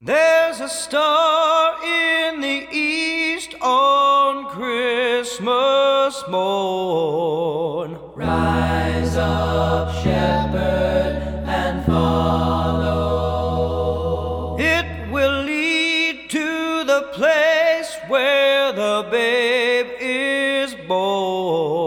There's a star in the east on Christmas morn. Rise up, shepherd, and follow. It will lead to the place where the babe is born.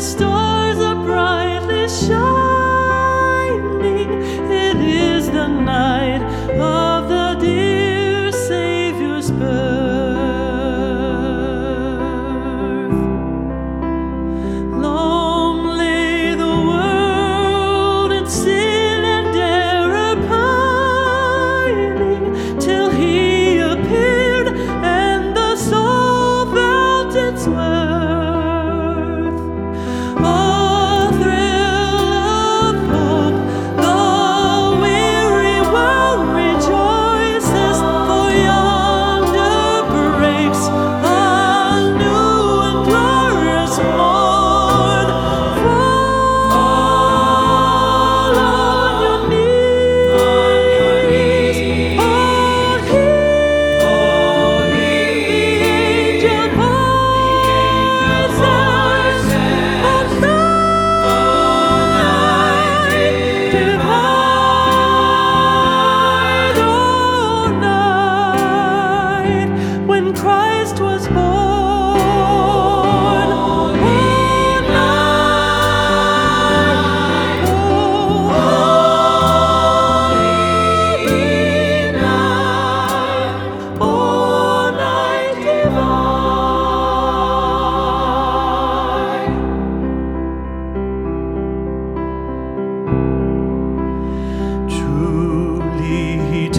story.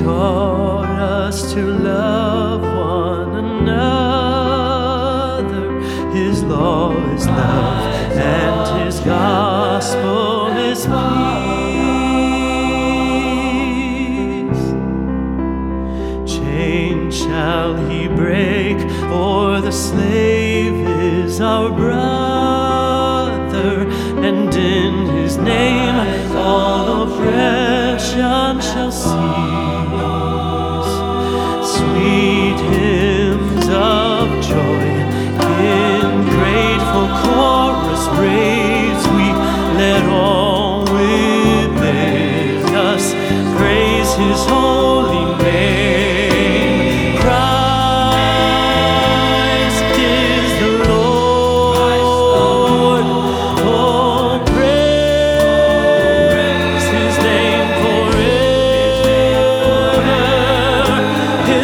taught us to love one another. His law is love, and His gospel is peace. Chain shall He break, for the slave is our brother, and in His name all.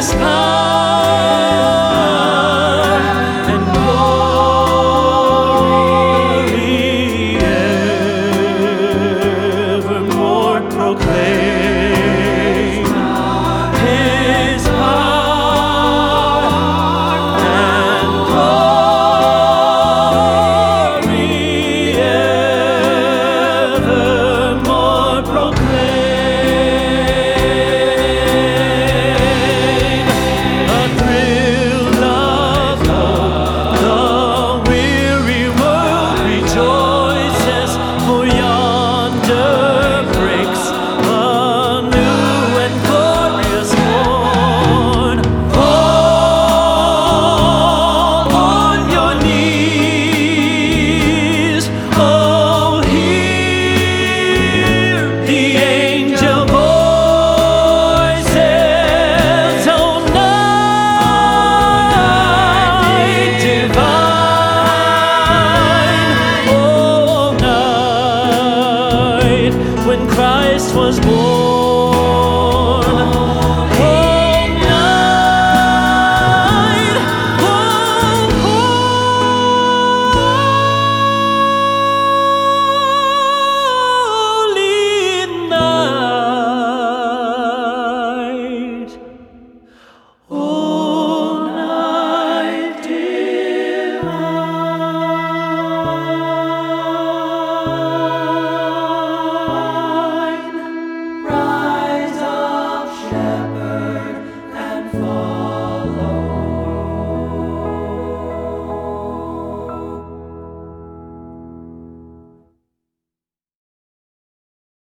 Christmas. when Christ was born.